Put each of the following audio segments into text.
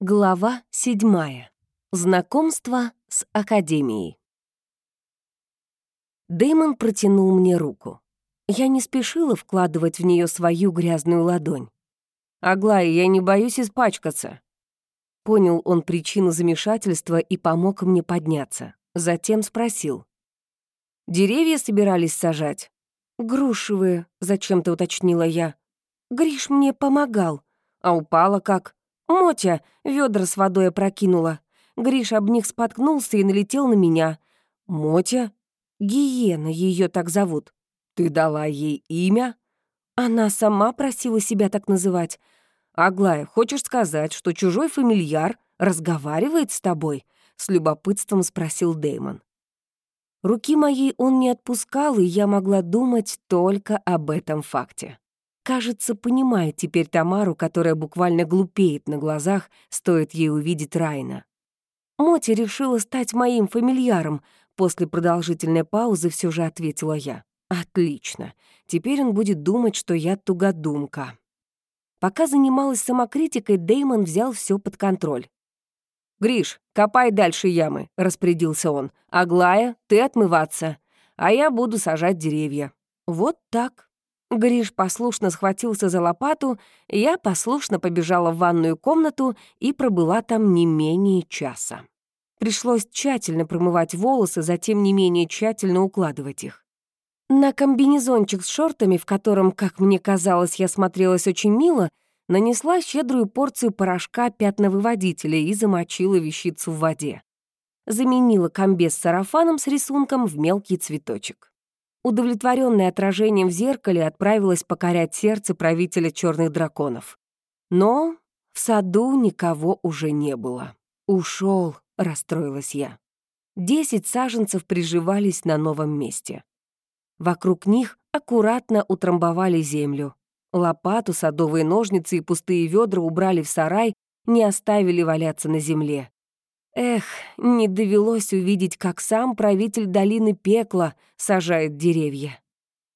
Глава седьмая. Знакомство с Академией. Дэймон протянул мне руку. Я не спешила вкладывать в нее свою грязную ладонь. «Аглая, я не боюсь испачкаться». Понял он причину замешательства и помог мне подняться. Затем спросил. «Деревья собирались сажать?» «Грушевые», — зачем-то уточнила я. «Гриш мне помогал. А упала как?» «Мотя!» — ведра с водой опрокинула. Гриш об них споткнулся и налетел на меня. «Мотя?» «Гиена ее так зовут». «Ты дала ей имя?» Она сама просила себя так называть. «Аглая, хочешь сказать, что чужой фамильяр разговаривает с тобой?» — с любопытством спросил Дэймон. Руки моей он не отпускал, и я могла думать только об этом факте. Кажется, понимает теперь Тамару, которая буквально глупеет на глазах, стоит ей увидеть Райна. Моти решила стать моим фамильяром. После продолжительной паузы все же ответила я. Отлично. Теперь он будет думать, что я тугодумка. Пока занималась самокритикой, Деймон взял все под контроль. «Гриш, копай дальше ямы», — распорядился он. «Аглая, ты отмываться, а я буду сажать деревья». Вот так. Гриш послушно схватился за лопату, я послушно побежала в ванную комнату и пробыла там не менее часа. Пришлось тщательно промывать волосы, затем не менее тщательно укладывать их. На комбинезончик с шортами, в котором, как мне казалось, я смотрелась очень мило, нанесла щедрую порцию порошка пятновыводителя и замочила вещицу в воде. Заменила комбез с сарафаном с рисунком в мелкий цветочек. Удовлетворенная отражением в зеркале, отправилась покорять сердце правителя черных драконов. Но в саду никого уже не было. Ушел, расстроилась я. Десять саженцев приживались на новом месте. Вокруг них аккуратно утрамбовали землю, Лопату, садовые ножницы и пустые ведра убрали в сарай, не оставили валяться на земле. Эх, не довелось увидеть, как сам правитель долины пекла сажает деревья.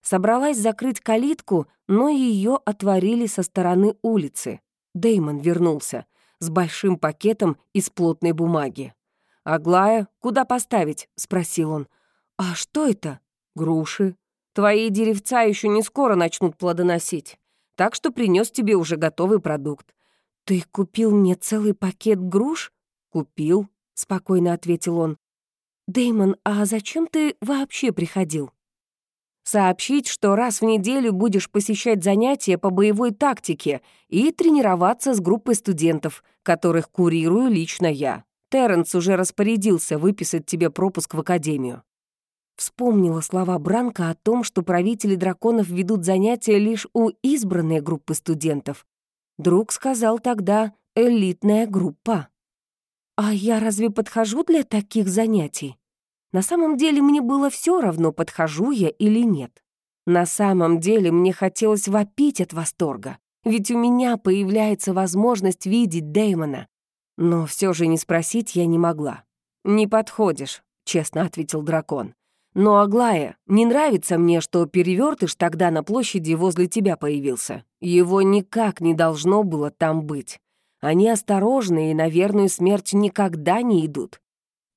Собралась закрыть калитку, но ее отворили со стороны улицы. Деймон вернулся с большим пакетом из плотной бумаги. «Аглая, куда поставить?» — спросил он. «А что это?» «Груши. Твои деревца еще не скоро начнут плодоносить так что принес тебе уже готовый продукт. Ты купил мне целый пакет груш? Купил, спокойно ответил он. Деймон, а зачем ты вообще приходил? Сообщить, что раз в неделю будешь посещать занятия по боевой тактике и тренироваться с группой студентов, которых курирую лично я. Терренс уже распорядился выписать тебе пропуск в академию. Вспомнила слова Бранка о том, что правители драконов ведут занятия лишь у избранной группы студентов. Друг сказал тогда «элитная группа». А я разве подхожу для таких занятий? На самом деле мне было все равно, подхожу я или нет. На самом деле мне хотелось вопить от восторга, ведь у меня появляется возможность видеть Дэймона. Но все же не спросить я не могла. «Не подходишь», — честно ответил дракон. Но, Аглая, не нравится мне, что перевертыш тогда на площади возле тебя появился. Его никак не должно было там быть. Они осторожны и на верную смерть никогда не идут.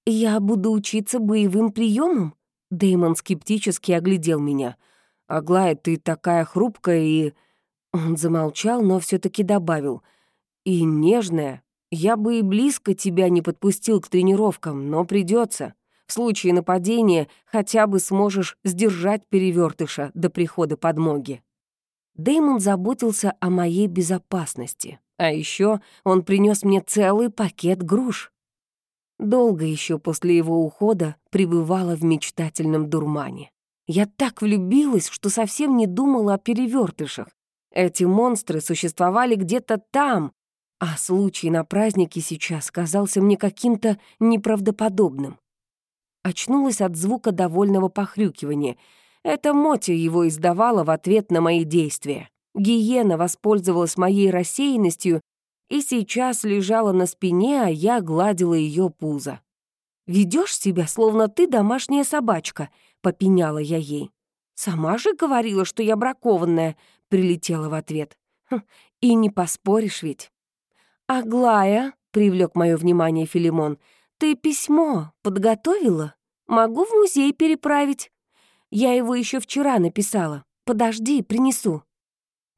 «Я буду учиться боевым приемам? Дэймон скептически оглядел меня. «Аглая, ты такая хрупкая и...» Он замолчал, но все таки добавил. «И нежная. Я бы и близко тебя не подпустил к тренировкам, но придется. В случае нападения хотя бы сможешь сдержать перевертыша до прихода подмоги. Дэймон заботился о моей безопасности. А еще он принес мне целый пакет груш. Долго еще после его ухода пребывала в мечтательном дурмане. Я так влюбилась, что совсем не думала о перевертышах. Эти монстры существовали где-то там, а случай на празднике сейчас казался мне каким-то неправдоподобным. Очнулась от звука довольного похрюкивания. Это Мотя его издавала в ответ на мои действия. Гиена воспользовалась моей рассеянностью и сейчас лежала на спине, а я гладила ее пузо. Ведешь себя, словно ты домашняя собачка», — попеняла я ей. «Сама же говорила, что я бракованная», — прилетела в ответ. Хм, «И не поспоришь ведь». «Аглая», привлек мое внимание Филимон. «Ты письмо подготовила? Могу в музей переправить. Я его еще вчера написала. Подожди, принесу».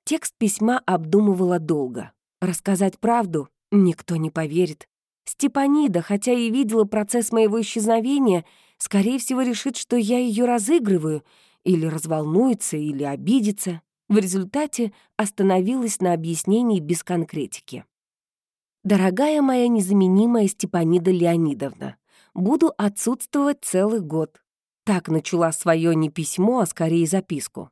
Текст письма обдумывала долго. Рассказать правду никто не поверит. Степанида, хотя и видела процесс моего исчезновения, скорее всего, решит, что я ее разыгрываю, или разволнуется, или обидится. В результате остановилась на объяснении без конкретики. «Дорогая моя незаменимая Степанида Леонидовна, буду отсутствовать целый год». Так начала свое не письмо, а скорее записку.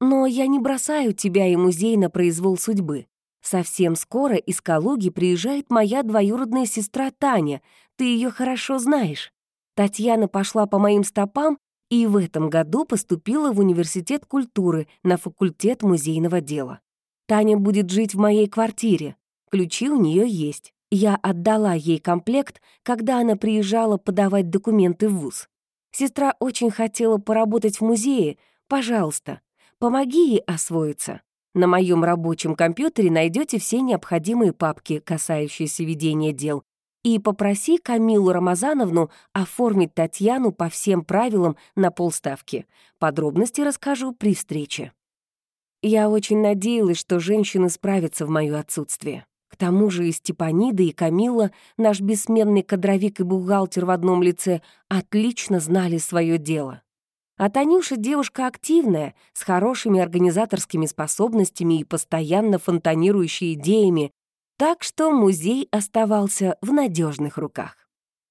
«Но я не бросаю тебя и музей на произвол судьбы. Совсем скоро из Калуги приезжает моя двоюродная сестра Таня. Ты ее хорошо знаешь. Татьяна пошла по моим стопам и в этом году поступила в Университет культуры на факультет музейного дела. Таня будет жить в моей квартире. Ключи у нее есть. Я отдала ей комплект, когда она приезжала подавать документы в ВУЗ. Сестра очень хотела поработать в музее. Пожалуйста, помоги ей освоиться. На моем рабочем компьютере найдете все необходимые папки, касающиеся ведения дел, и попроси Камилу Рамазановну оформить Татьяну по всем правилам на полставки. Подробности расскажу при встрече. Я очень надеялась, что женщины справятся в моё отсутствие. К тому же и Степанида, и Камила, наш бессменный кадровик и бухгалтер в одном лице, отлично знали свое дело. А Танюша девушка активная, с хорошими организаторскими способностями и постоянно фонтанирующей идеями, так что музей оставался в надежных руках.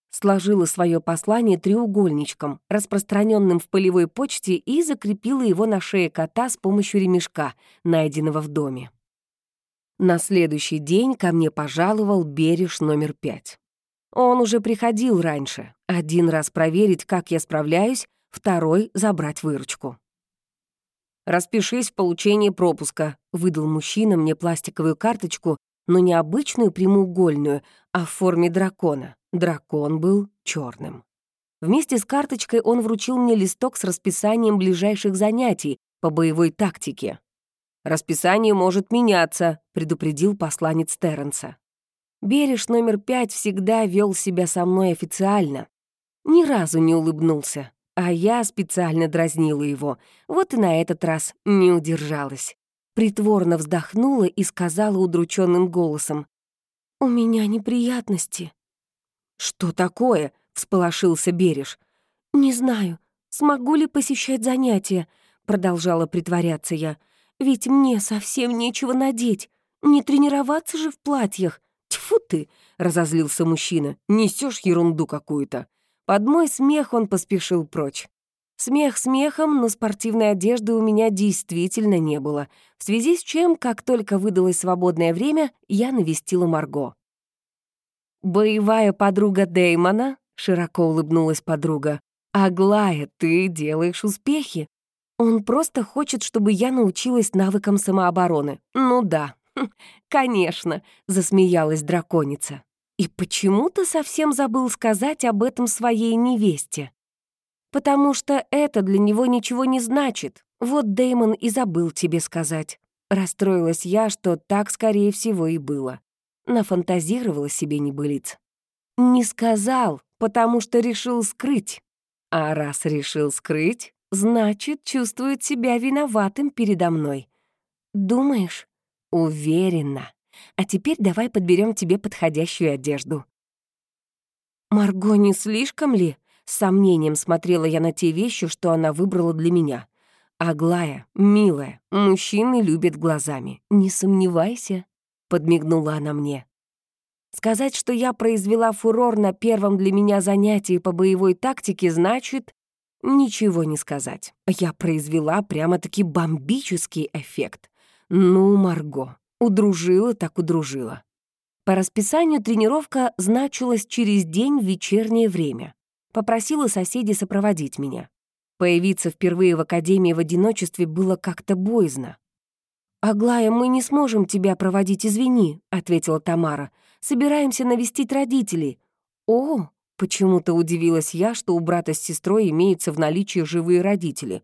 Сложила свое послание треугольничком, распространенным в полевой почте, и закрепила его на шее кота с помощью ремешка, найденного в доме. На следующий день ко мне пожаловал Береж номер пять. Он уже приходил раньше, один раз проверить, как я справляюсь, второй — забрать выручку. «Распишись в получении пропуска», — выдал мужчина мне пластиковую карточку но не обычную прямоугольную, а в форме дракона. Дракон был черным. Вместе с карточкой он вручил мне листок с расписанием ближайших занятий по боевой тактике. «Расписание может меняться», — предупредил посланец Терренса. Береж номер пять всегда вел себя со мной официально. Ни разу не улыбнулся, а я специально дразнила его. Вот и на этот раз не удержалась притворно вздохнула и сказала удрученным голосом. «У меня неприятности». «Что такое?» — всполошился Береж. «Не знаю, смогу ли посещать занятия», — продолжала притворяться я. «Ведь мне совсем нечего надеть. Не тренироваться же в платьях. Тьфу ты!» — разозлился мужчина. Несешь ерунду какую-то». Под мой смех он поспешил прочь. Смех смехом, но спортивной одежды у меня действительно не было, в связи с чем, как только выдалось свободное время, я навестила Марго. «Боевая подруга Дэймона», — широко улыбнулась подруга, «Аглая, ты делаешь успехи. Он просто хочет, чтобы я научилась навыкам самообороны. Ну да, конечно», — засмеялась драконица. И почему-то совсем забыл сказать об этом своей невесте потому что это для него ничего не значит. Вот Дэймон и забыл тебе сказать. Расстроилась я, что так, скорее всего, и было. Нафантазировала себе небылиц. Не сказал, потому что решил скрыть. А раз решил скрыть, значит, чувствует себя виноватым передо мной. Думаешь? Уверена. А теперь давай подберем тебе подходящую одежду. Марго, не слишком ли? С сомнением смотрела я на те вещи, что она выбрала для меня. «Аглая, милая, мужчины любят глазами. Не сомневайся», — подмигнула она мне. Сказать, что я произвела фурор на первом для меня занятии по боевой тактике, значит ничего не сказать. Я произвела прямо-таки бомбический эффект. Ну, Марго, удружила так удружила. По расписанию тренировка значилась через день в вечернее время попросила соседей сопроводить меня. Появиться впервые в академии в одиночестве было как-то боязно. «Аглая, мы не сможем тебя проводить, извини», — ответила Тамара. «Собираемся навестить родителей». «О!» — почему-то удивилась я, что у брата с сестрой имеются в наличии живые родители.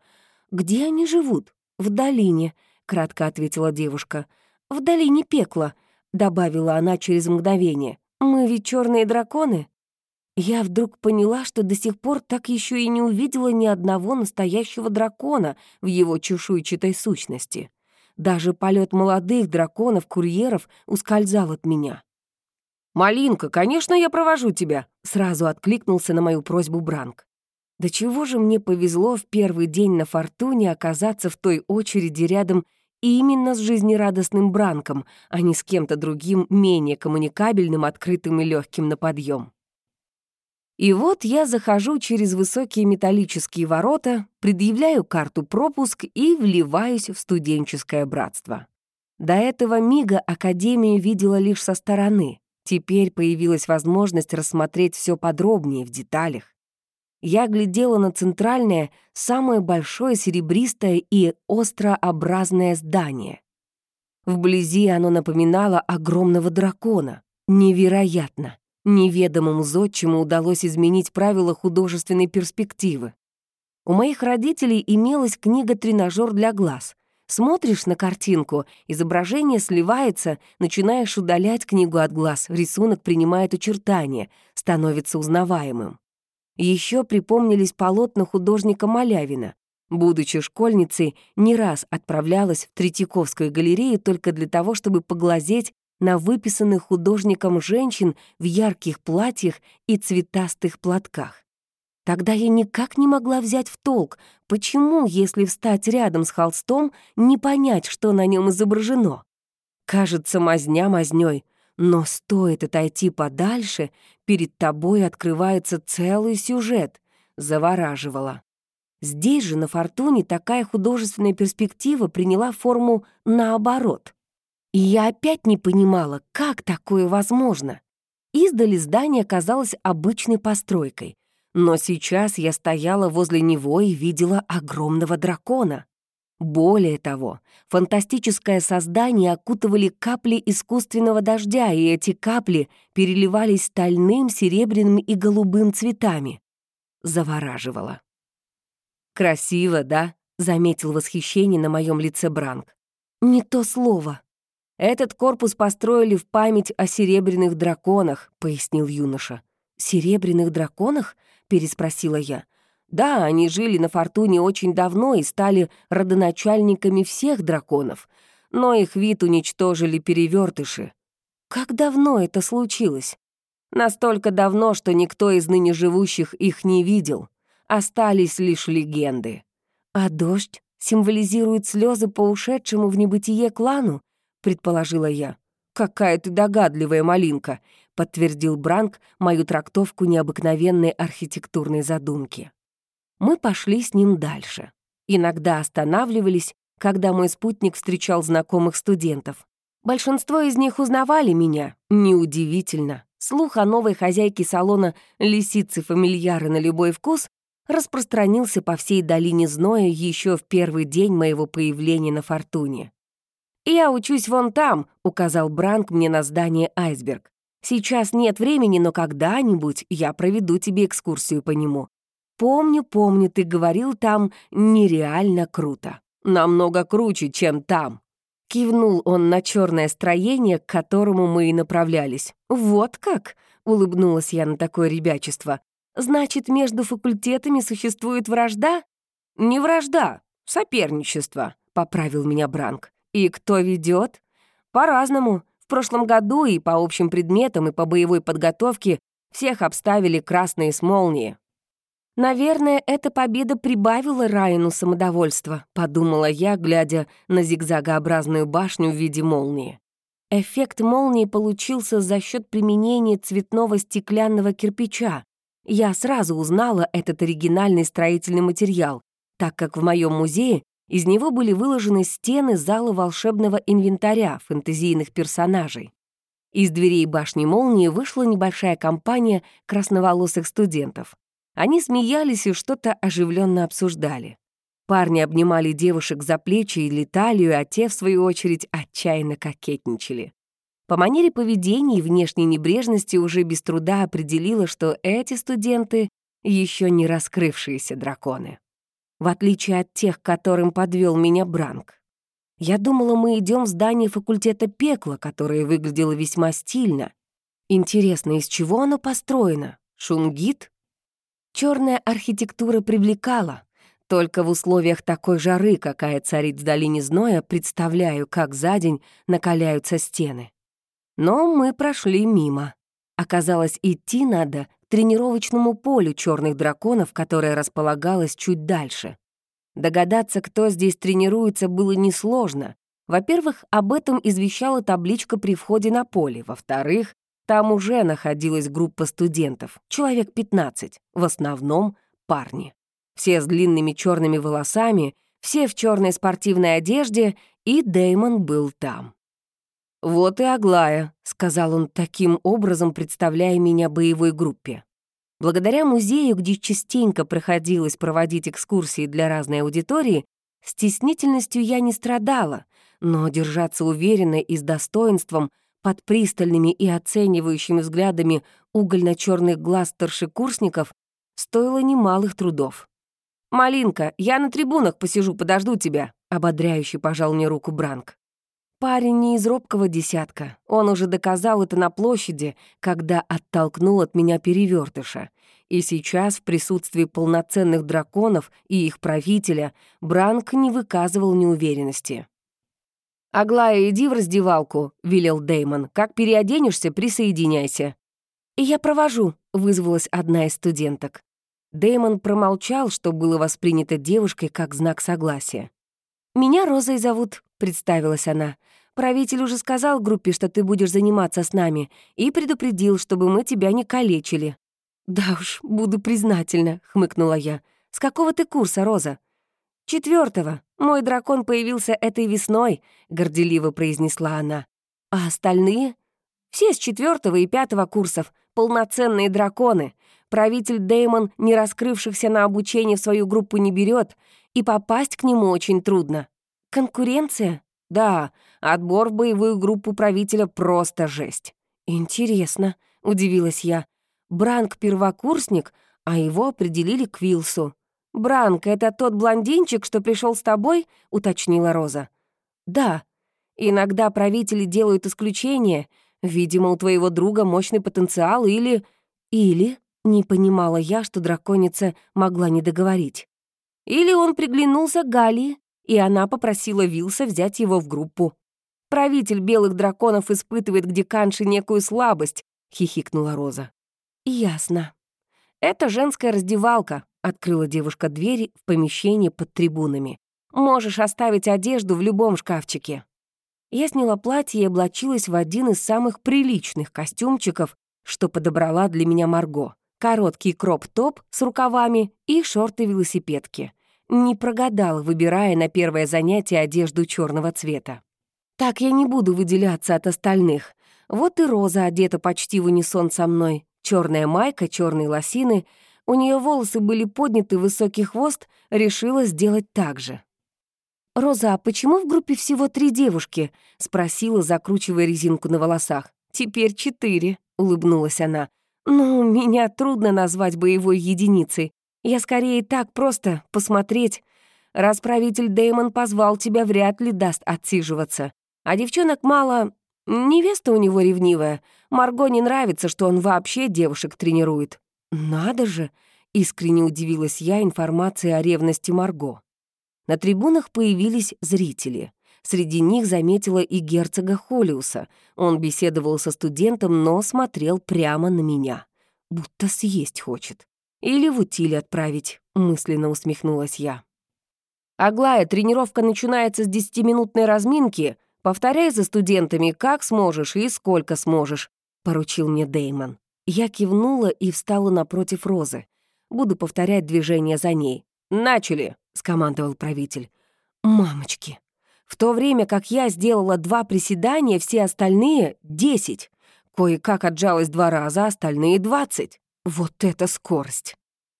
«Где они живут?» «В долине», — кратко ответила девушка. «В долине пекла», — добавила она через мгновение. Мы ведь черные драконы. Я вдруг поняла, что до сих пор так еще и не увидела ни одного настоящего дракона в его чешуйчатой сущности. Даже полет молодых драконов-курьеров ускользал от меня. «Малинка, конечно, я провожу тебя!» — сразу откликнулся на мою просьбу Бранк. Да чего же мне повезло в первый день на Фортуне оказаться в той очереди рядом именно с жизнерадостным Бранком, а не с кем-то другим, менее коммуникабельным, открытым и легким на подъем. И вот я захожу через высокие металлические ворота, предъявляю карту пропуск и вливаюсь в студенческое братство. До этого мига Академию видела лишь со стороны. Теперь появилась возможность рассмотреть все подробнее, в деталях. Я глядела на центральное, самое большое серебристое и острообразное здание. Вблизи оно напоминало огромного дракона. Невероятно! Неведомому зодчему удалось изменить правила художественной перспективы. У моих родителей имелась книга-тренажер для глаз. Смотришь на картинку, изображение сливается, начинаешь удалять книгу от глаз, рисунок принимает очертания, становится узнаваемым. Еще припомнились полотна художника Малявина. Будучи школьницей, не раз отправлялась в Третьяковскую галерею только для того, чтобы поглазеть на выписанных художником женщин в ярких платьях и цветастых платках. Тогда я никак не могла взять в толк, почему, если встать рядом с холстом, не понять, что на нем изображено. Кажется, мазня мазнёй, но стоит отойти подальше, перед тобой открывается целый сюжет. Завораживало. Здесь же, на «Фортуне», такая художественная перспектива приняла форму наоборот. И я опять не понимала, как такое возможно. Издали здание казалось обычной постройкой, но сейчас я стояла возле него и видела огромного дракона. Более того, фантастическое создание окутывали капли искусственного дождя, и эти капли переливались стальным, серебряным и голубым цветами. Завораживало. «Красиво, да?» — заметил восхищение на моем лице Бранк. «Не то слово». «Этот корпус построили в память о серебряных драконах», — пояснил юноша. «Серебряных драконах?» — переспросила я. Да, они жили на Фортуне очень давно и стали родоначальниками всех драконов, но их вид уничтожили перевертыши. Как давно это случилось? Настолько давно, что никто из ныне живущих их не видел. Остались лишь легенды. А дождь символизирует слезы по ушедшему в небытие клану, предположила я. «Какая ты догадливая малинка», — подтвердил Бранк мою трактовку необыкновенной архитектурной задумки мы пошли с ним дальше. Иногда останавливались, когда мой спутник встречал знакомых студентов. Большинство из них узнавали меня, неудивительно. Слух о новой хозяйке салона «Лисицы-фамильяры на любой вкус» распространился по всей долине Зноя еще в первый день моего появления на Фортуне. «Я учусь вон там», — указал Бранк мне на здание «Айсберг». «Сейчас нет времени, но когда-нибудь я проведу тебе экскурсию по нему. Помню, помню, ты говорил там нереально круто. Намного круче, чем там. Кивнул он на черное строение, к которому мы и направлялись. «Вот как?» — улыбнулась я на такое ребячество. «Значит, между факультетами существует вражда?» «Не вражда, соперничество», — поправил меня Бранк. «И кто ведет? «По-разному. В прошлом году и по общим предметам, и по боевой подготовке всех обставили красные с молнии. «Наверное, эта победа прибавила Райану самодовольства», — подумала я, глядя на зигзагообразную башню в виде молнии. Эффект молнии получился за счет применения цветного стеклянного кирпича. Я сразу узнала этот оригинальный строительный материал, так как в моем музее из него были выложены стены зала волшебного инвентаря фэнтезийных персонажей. Из дверей башни молнии вышла небольшая компания красноволосых студентов. Они смеялись и что-то оживленно обсуждали. Парни обнимали девушек за плечи или талию, а те, в свою очередь, отчаянно кокетничали. По манере поведения и внешней небрежности уже без труда определила, что эти студенты — еще не раскрывшиеся драконы. В отличие от тех, которым подвел меня Бранк. Я думала, мы идем в здание факультета пекла, которое выглядело весьма стильно, Интересно, из чего оно построено? Шунгит? Черная архитектура привлекала. Только в условиях такой жары, какая царит в долине Зноя, представляю, как за день накаляются стены. Но мы прошли мимо. Оказалось, идти надо к тренировочному полю черных драконов, которое располагалось чуть дальше. Догадаться, кто здесь тренируется, было несложно. Во-первых, об этом извещала табличка при входе на поле. Во-вторых, там уже находилась группа студентов, человек 15, в основном парни. Все с длинными черными волосами, все в черной спортивной одежде, и Дэймон был там. «Вот и Аглая», — сказал он таким образом, представляя меня боевой группе. Благодаря музею, где частенько приходилось проводить экскурсии для разной аудитории, стеснительностью я не страдала, но держаться уверенно и с достоинством под пристальными и оценивающими взглядами угольно черных глаз старшекурсников стоило немалых трудов. «Малинка, я на трибунах посижу, подожду тебя», — ободряюще пожал мне руку Бранк. Парень не из робкого десятка. Он уже доказал это на площади, когда оттолкнул от меня перевертыша. И сейчас, в присутствии полноценных драконов и их правителя, Бранк не выказывал неуверенности. «Аглая, иди в раздевалку», — велел Деймон. «Как переоденешься, присоединяйся». «Я провожу», — вызвалась одна из студенток. Деймон промолчал, что было воспринято девушкой как знак согласия. «Меня Розой зовут», — представилась она. Правитель уже сказал группе, что ты будешь заниматься с нами, и предупредил, чтобы мы тебя не калечили». «Да уж, буду признательна», — хмыкнула я. «С какого ты курса, Роза?» Четвертого. Мой дракон появился этой весной», — горделиво произнесла она. «А остальные?» «Все с четвертого и пятого курсов. Полноценные драконы. Правитель Деймон, не раскрывшихся на обучение в свою группу, не берет, и попасть к нему очень трудно. Конкуренция? Да, отбор в боевую группу правителя просто жесть. Интересно, удивилась я. Бранк первокурсник, а его определили к Вилсу. «Бранк, это тот блондинчик, что пришел с тобой?» — уточнила Роза. «Да. Иногда правители делают исключения. Видимо, у твоего друга мощный потенциал или... Или...» — не понимала я, что драконица могла не договорить. «Или он приглянулся Галии, и она попросила Вилса взять его в группу. «Правитель белых драконов испытывает к деканше некую слабость», — хихикнула Роза. «Ясно. Это женская раздевалка», — открыла девушка двери в помещении под трибунами. «Можешь оставить одежду в любом шкафчике». Я сняла платье и облачилась в один из самых приличных костюмчиков, что подобрала для меня Марго. Короткий кроп-топ с рукавами и шорты-велосипедки — не прогадал, выбирая на первое занятие одежду черного цвета. Так я не буду выделяться от остальных. Вот и Роза одета почти в унисон со мной. Черная майка, черные лосины. У нее волосы были подняты, высокий хвост. Решила сделать так же. «Роза, а почему в группе всего три девушки?» — спросила, закручивая резинку на волосах. «Теперь четыре», — улыбнулась она. «Ну, меня трудно назвать боевой единицей. Я скорее так просто посмотреть. Раз правитель Дэймон позвал тебя, вряд ли даст отсиживаться. А девчонок мало... Невеста у него ревнивая. Марго не нравится, что он вообще девушек тренирует. Надо же! Искренне удивилась я информации о ревности Марго. На трибунах появились зрители. Среди них заметила и герцога Холиуса. Он беседовал со студентом, но смотрел прямо на меня. Будто съесть хочет. Или в утиль отправить», — мысленно усмехнулась я. «Аглая, тренировка начинается с десятиминутной разминки. Повторяй за студентами, как сможешь и сколько сможешь», — поручил мне Деймон. Я кивнула и встала напротив Розы. Буду повторять движения за ней. «Начали!» — скомандовал правитель. «Мамочки!» В то время как я сделала два приседания, все остальные — десять. Кое-как отжалась два раза, остальные — двадцать. Вот это скорость!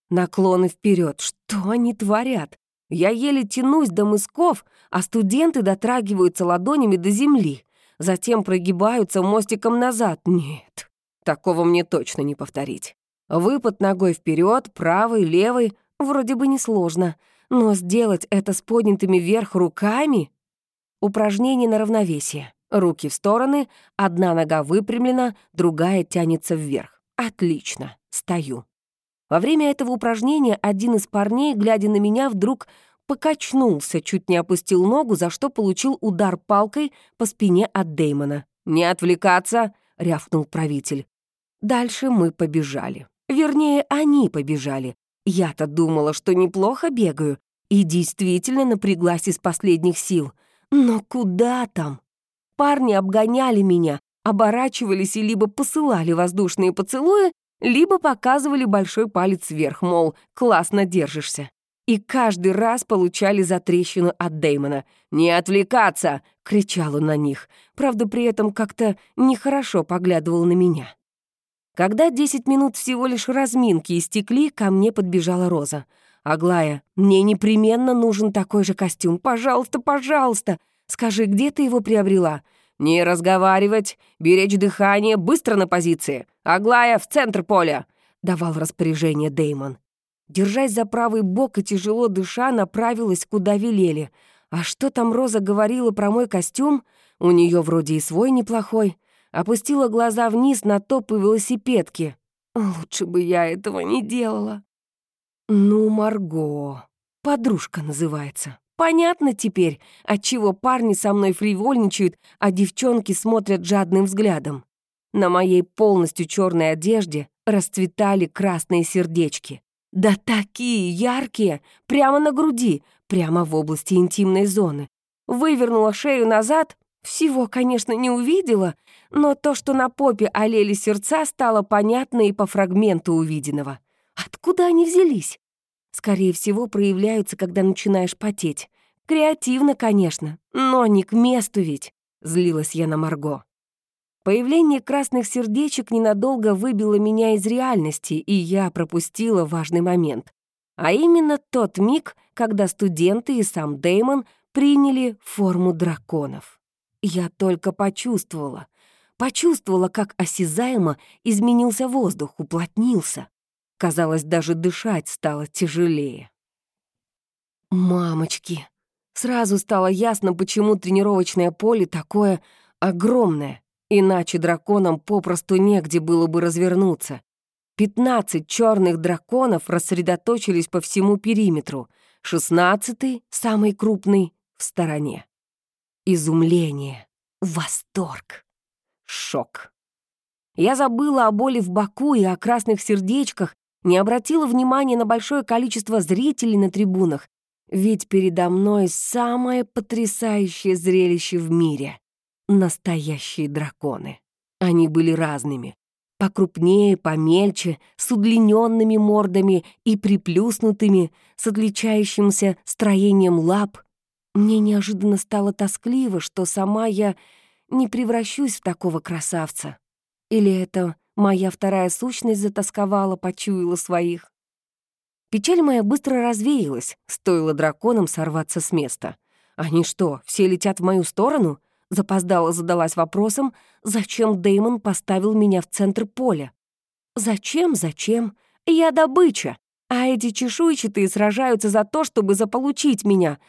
Наклоны вперед, что они творят? Я еле тянусь до мысков, а студенты дотрагиваются ладонями до земли, затем прогибаются мостиком назад. Нет, такого мне точно не повторить. Выпад ногой вперед, правой, левой, вроде бы несложно, но сделать это с поднятыми вверх руками — упражнение на равновесие. Руки в стороны, одна нога выпрямлена, другая тянется вверх. Отлично, стою. Во время этого упражнения один из парней, глядя на меня, вдруг покачнулся, чуть не опустил ногу, за что получил удар палкой по спине от Деймона. «Не отвлекаться!» — рявкнул правитель. Дальше мы побежали. Вернее, они побежали. Я-то думала, что неплохо бегаю, и действительно напряглась из последних сил. Но куда там? Парни обгоняли меня, оборачивались и либо посылали воздушные поцелуи, либо показывали большой палец вверх, мол, классно держишься. И каждый раз получали затрещину от Дэймона. «Не отвлекаться!» — кричал он на них. Правда, при этом как-то нехорошо поглядывал на меня. Когда 10 минут всего лишь разминки истекли, ко мне подбежала Роза. «Аглая, мне непременно нужен такой же костюм. Пожалуйста, пожалуйста! Скажи, где ты его приобрела?» «Не разговаривать, беречь дыхание, быстро на позиции. Аглая, в центр поля!» — давал распоряжение Деймон. Держась за правый бок и тяжело дыша, направилась, куда велели. А что там Роза говорила про мой костюм? У нее вроде и свой неплохой. Опустила глаза вниз на топ и велосипедки. Лучше бы я этого не делала. Ну, Марго. Подружка называется. Понятно теперь, отчего парни со мной фривольничают, а девчонки смотрят жадным взглядом. На моей полностью черной одежде расцветали красные сердечки. Да такие яркие, прямо на груди, прямо в области интимной зоны. Вывернула шею назад, всего, конечно, не увидела, но то, что на попе олели сердца, стало понятно и по фрагменту увиденного. Откуда они взялись? Скорее всего, проявляются, когда начинаешь потеть. Креативно, конечно, но не к месту ведь, злилась я на Марго. Появление красных сердечек ненадолго выбило меня из реальности, и я пропустила важный момент. А именно тот миг, когда студенты и сам Деймон приняли форму драконов. Я только почувствовала. Почувствовала, как осязаемо изменился воздух, уплотнился. Казалось, даже дышать стало тяжелее. Мамочки! Сразу стало ясно, почему тренировочное поле такое огромное. Иначе драконам попросту негде было бы развернуться. Пятнадцать черных драконов рассредоточились по всему периметру, шестнадцатый, самый крупный, в стороне. Изумление, восторг, шок. Я забыла о боли в боку и о красных сердечках, не обратила внимания на большое количество зрителей на трибунах, ведь передо мной самое потрясающее зрелище в мире настоящие драконы. Они были разными. Покрупнее, помельче, с удлиненными мордами и приплюснутыми, с отличающимся строением лап. Мне неожиданно стало тоскливо, что сама я не превращусь в такого красавца. Или это моя вторая сущность затасковала, почуяла своих? Печаль моя быстро развеялась, стоило драконам сорваться с места. Они что, все летят в мою сторону? Запоздала задалась вопросом, зачем Деймон поставил меня в центр поля. Зачем, зачем? Я добыча, а эти чешуйчатые сражаются за то, чтобы заполучить меня.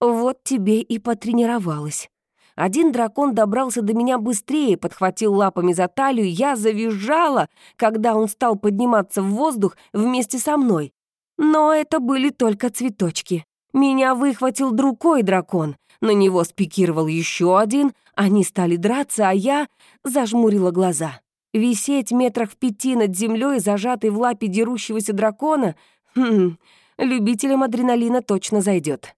Вот тебе и потренировалась. Один дракон добрался до меня быстрее, подхватил лапами за талию, я завизжала, когда он стал подниматься в воздух вместе со мной. Но это были только цветочки. Меня выхватил другой дракон, на него спикировал еще один, они стали драться, а я зажмурила глаза. Висеть метрах в пяти над землей, зажатый в лапе дерущегося дракона, хм, любителям адреналина точно зайдет.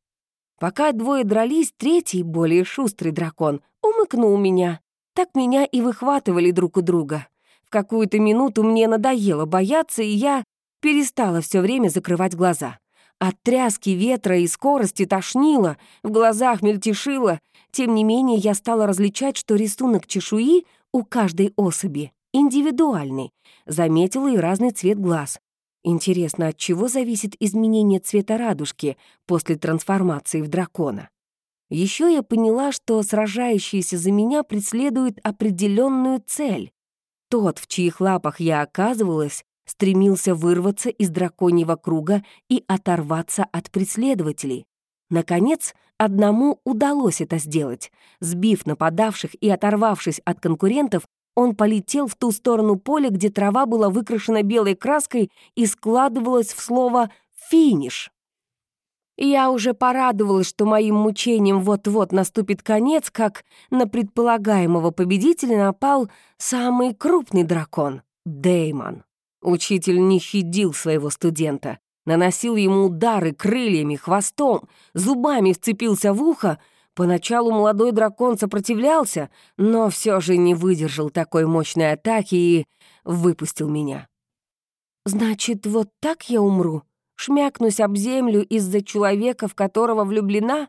Пока двое дрались, третий, более шустрый дракон, умыкнул меня. Так меня и выхватывали друг у друга. В какую-то минуту мне надоело бояться, и я перестала все время закрывать глаза. От тряски ветра и скорости тошнило, в глазах мельтешило. Тем не менее, я стала различать, что рисунок чешуи у каждой особи индивидуальный. Заметила и разный цвет глаз. Интересно, от чего зависит изменение цвета радужки после трансформации в дракона? Еще я поняла, что сражающиеся за меня преследуют определенную цель. Тот, в чьих лапах я оказывалась, стремился вырваться из драконьего круга и оторваться от преследователей. Наконец, одному удалось это сделать. Сбив нападавших и оторвавшись от конкурентов, он полетел в ту сторону поля, где трава была выкрашена белой краской и складывалась в слово «финиш». Я уже порадовалась, что моим мучением вот-вот наступит конец, как на предполагаемого победителя напал самый крупный дракон — Деймон. Учитель не щадил своего студента, наносил ему удары крыльями, хвостом, зубами вцепился в ухо. Поначалу молодой дракон сопротивлялся, но все же не выдержал такой мощной атаки и выпустил меня. «Значит, вот так я умру?» Шмякнусь об землю из-за человека, в которого влюблена?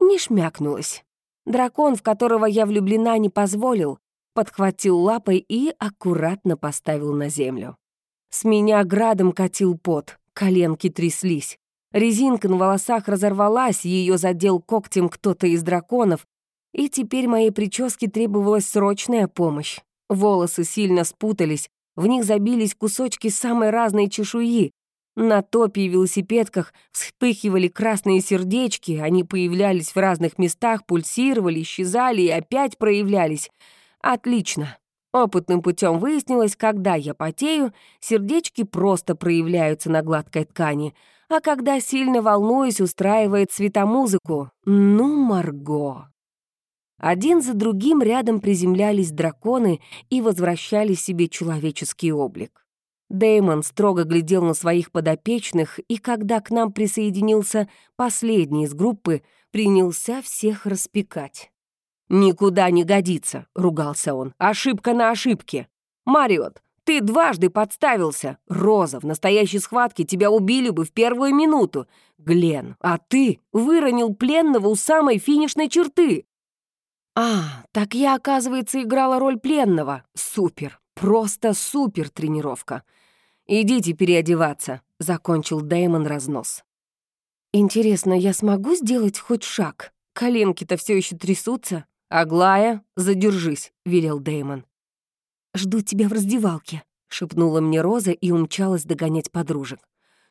Не шмякнулась. Дракон, в которого я влюблена, не позволил, подхватил лапой и аккуратно поставил на землю. С меня градом катил пот, коленки тряслись. Резинка на волосах разорвалась, ее задел когтем кто-то из драконов, и теперь моей прическе требовалась срочная помощь. Волосы сильно спутались, в них забились кусочки самой разной чешуи, на топе и велосипедках вспыхивали красные сердечки, они появлялись в разных местах, пульсировали, исчезали и опять проявлялись. Отлично. Опытным путем выяснилось, когда я потею, сердечки просто проявляются на гладкой ткани, а когда сильно волнуюсь, устраивает светомузыку. Ну, Марго. Один за другим рядом приземлялись драконы и возвращали себе человеческий облик. Дэймон строго глядел на своих подопечных, и когда к нам присоединился последний из группы, принялся всех распекать. «Никуда не годится», — ругался он. «Ошибка на ошибке. Мариот, ты дважды подставился. Роза, в настоящей схватке тебя убили бы в первую минуту. Глен, а ты выронил пленного у самой финишной черты». «А, так я, оказывается, играла роль пленного. Супер, просто супер тренировка. «Идите переодеваться», — закончил Дэймон разнос. «Интересно, я смогу сделать хоть шаг? Коленки-то все еще трясутся. Аглая, задержись», — велел Дэймон. «Жду тебя в раздевалке», — шепнула мне Роза и умчалась догонять подружек.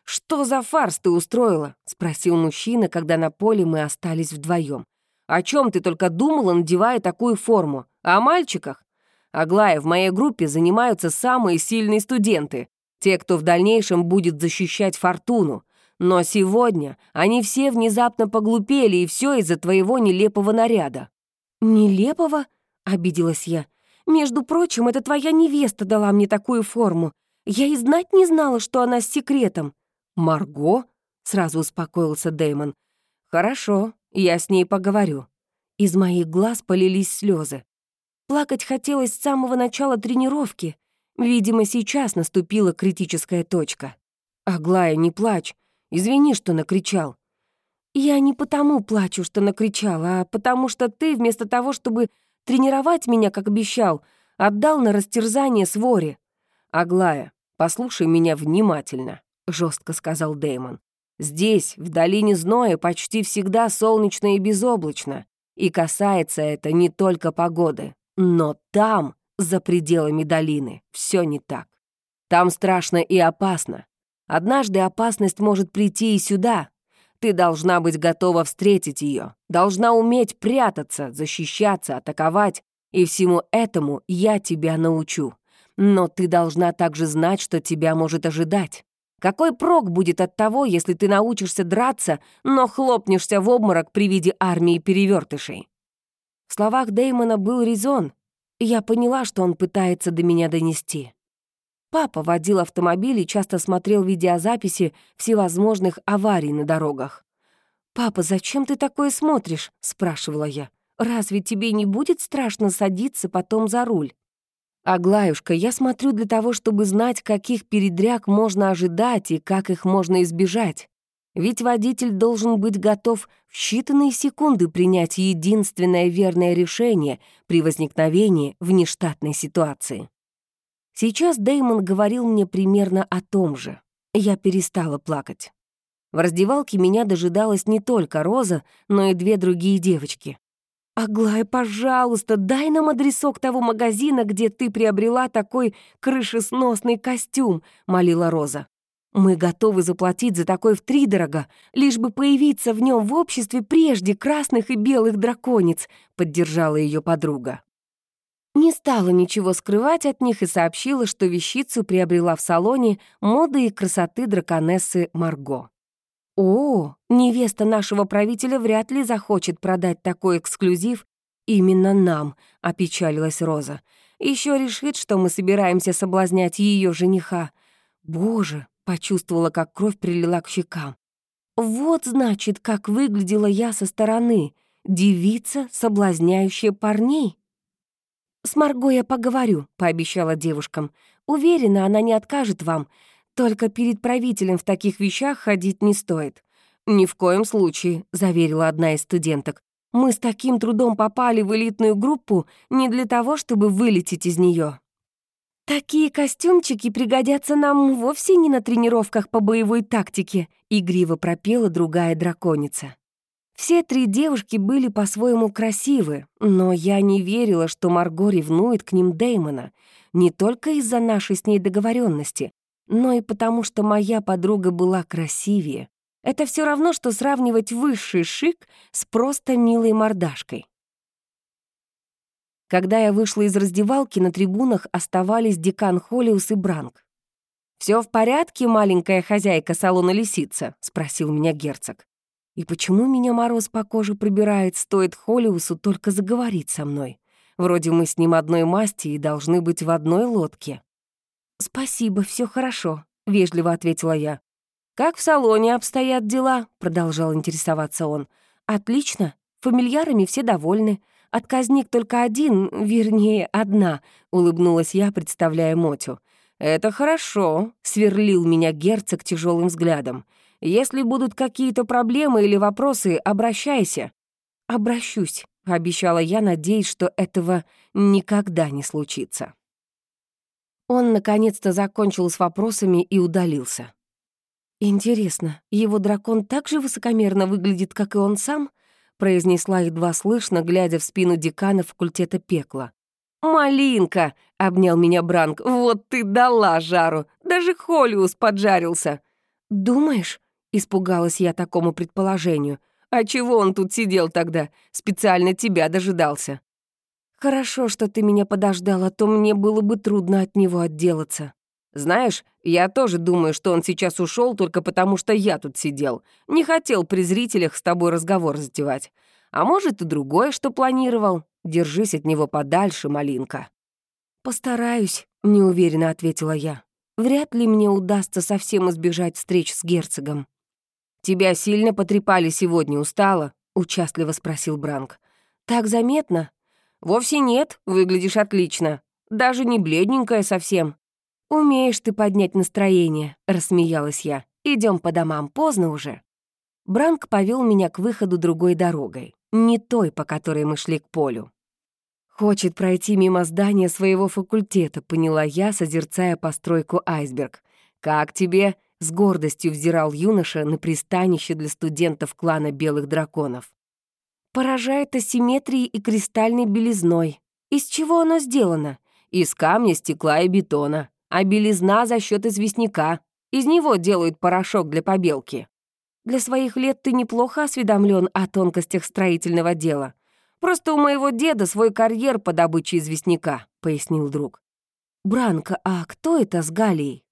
«Что за фарс ты устроила?» — спросил мужчина, когда на поле мы остались вдвоем. «О чем ты только думала, надевая такую форму? О мальчиках? Аглая, в моей группе занимаются самые сильные студенты. Те, кто в дальнейшем будет защищать фортуну. Но сегодня они все внезапно поглупели, и все из-за твоего нелепого наряда». «Нелепого?» — обиделась я. «Между прочим, это твоя невеста дала мне такую форму. Я и знать не знала, что она с секретом». «Марго?» — сразу успокоился Дэймон. «Хорошо, я с ней поговорю». Из моих глаз полились слезы. Плакать хотелось с самого начала тренировки — Видимо, сейчас наступила критическая точка. «Аглая, не плачь. Извини, что накричал». «Я не потому плачу, что накричал, а потому что ты, вместо того, чтобы тренировать меня, как обещал, отдал на растерзание своре». «Аглая, послушай меня внимательно», — жестко сказал Дэймон. «Здесь, в долине Зноя, почти всегда солнечно и безоблачно, и касается это не только погоды. Но там за пределами долины. Все не так. Там страшно и опасно. Однажды опасность может прийти и сюда. Ты должна быть готова встретить ее, должна уметь прятаться, защищаться, атаковать, и всему этому я тебя научу. Но ты должна также знать, что тебя может ожидать. Какой прок будет от того, если ты научишься драться, но хлопнешься в обморок при виде армии перевертышей? В словах Дэймона был резон, я поняла, что он пытается до меня донести. Папа водил автомобиль и часто смотрел видеозаписи всевозможных аварий на дорогах. «Папа, зачем ты такое смотришь?» — спрашивала я. «Разве тебе не будет страшно садиться потом за руль?» «Аглаюшка, я смотрю для того, чтобы знать, каких передряг можно ожидать и как их можно избежать. Ведь водитель должен быть готов в считанные секунды принять единственное верное решение при возникновении внештатной ситуации. Сейчас Дэймон говорил мне примерно о том же. Я перестала плакать. В раздевалке меня дожидалась не только Роза, но и две другие девочки. «Аглая, пожалуйста, дай нам адресок того магазина, где ты приобрела такой крышесносный костюм», — молила Роза. Мы готовы заплатить за такой втридорога, лишь бы появиться в нем в обществе прежде красных и белых драконец», — поддержала ее подруга. Не стала ничего скрывать от них и сообщила, что вещицу приобрела в салоне моды и красоты драконессы Марго. «О, невеста нашего правителя вряд ли захочет продать такой эксклюзив именно нам», — опечалилась Роза. Еще решит, что мы собираемся соблазнять ее жениха. Боже, почувствовала, как кровь прилила к щекам. Вот, значит, как выглядела я со стороны. Девица, соблазняющая парней. «С Марго я поговорю», — пообещала девушкам. «Уверена, она не откажет вам. Только перед правителем в таких вещах ходить не стоит». «Ни в коем случае», — заверила одна из студенток. Мы с таким трудом попали в элитную группу не для того, чтобы вылететь из нее. «Такие костюмчики пригодятся нам вовсе не на тренировках по боевой тактике», — игриво пропела другая драконица. Все три девушки были по-своему красивы, но я не верила, что Марго ревнует к ним Дэймона, не только из-за нашей с ней договоренности, но и потому, что моя подруга была красивее. Это все равно, что сравнивать высший шик с просто милой мордашкой. Когда я вышла из раздевалки, на трибунах оставались декан Холиус и Бранк. Все в порядке, маленькая хозяйка салона «Лисица?» — спросил меня герцог. И почему меня мороз по коже пробирает, стоит Холиусу только заговорить со мной? Вроде мы с ним одной масти и должны быть в одной лодке. «Спасибо, все хорошо», — вежливо ответила я. «Как в салоне обстоят дела?» — продолжал интересоваться он. «Отлично. Фамильярами все довольны. Отказник только один, вернее, одна», — улыбнулась я, представляя Мотю. «Это хорошо», — сверлил меня герцог тяжелым взглядом. «Если будут какие-то проблемы или вопросы, обращайся». «Обращусь», — обещала я, надеясь, что этого никогда не случится. Он наконец-то закончил с вопросами и удалился. «Интересно, его дракон так же высокомерно выглядит, как и он сам?» произнесла едва слышно, глядя в спину декана факультета пекла. «Малинка!» — обнял меня Бранк. «Вот ты дала жару! Даже Холиус поджарился!» «Думаешь?» — испугалась я такому предположению. «А чего он тут сидел тогда? Специально тебя дожидался». «Хорошо, что ты меня подождала, то мне было бы трудно от него отделаться». Знаешь, я тоже думаю, что он сейчас ушел только потому, что я тут сидел. Не хотел при зрителях с тобой разговор затевать. А может, и другое, что планировал. Держись от него подальше, малинка». «Постараюсь», — неуверенно ответила я. «Вряд ли мне удастся совсем избежать встреч с герцогом». «Тебя сильно потрепали сегодня, устала?» — участливо спросил Бранк. «Так заметно?» «Вовсе нет, выглядишь отлично. Даже не бледненькая совсем. «Умеешь ты поднять настроение», — рассмеялась я. Идем по домам, поздно уже». Бранк повел меня к выходу другой дорогой, не той, по которой мы шли к полю. «Хочет пройти мимо здания своего факультета», — поняла я, созерцая постройку «Айсберг». «Как тебе?» — с гордостью взирал юноша на пристанище для студентов клана Белых Драконов. «Поражает асимметрией и кристальной белизной. Из чего оно сделано?» «Из камня, стекла и бетона», а белизна за счет известняка. Из него делают порошок для побелки. Для своих лет ты неплохо осведомлен о тонкостях строительного дела. Просто у моего деда свой карьер по добыче известняка», — пояснил друг. «Бранко, а кто это с Галией?»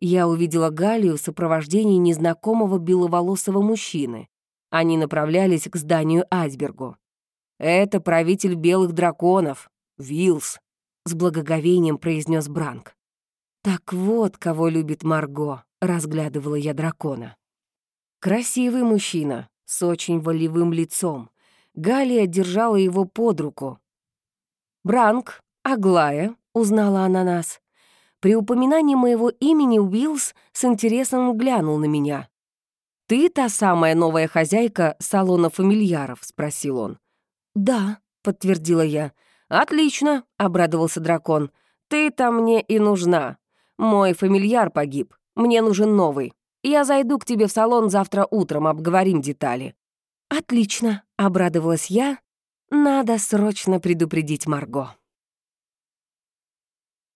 Я увидела Галию в сопровождении незнакомого беловолосого мужчины. Они направлялись к зданию Айсбергу. «Это правитель белых драконов, Вилс», — с благоговением произнес Бранк. «Так вот, кого любит Марго», — разглядывала я дракона. Красивый мужчина, с очень волевым лицом. Галия держала его под руку. «Бранк, Аглая», — узнала она нас. При упоминании моего имени Уиллс с интересом глянул на меня. «Ты та самая новая хозяйка салона фамильяров?» — спросил он. «Да», — подтвердила я. «Отлично», — обрадовался дракон. «Ты-то мне и нужна. Мой фамильяр погиб. Мне нужен новый. Я зайду к тебе в салон завтра утром, обговорим детали». «Отлично», — обрадовалась я. «Надо срочно предупредить Марго».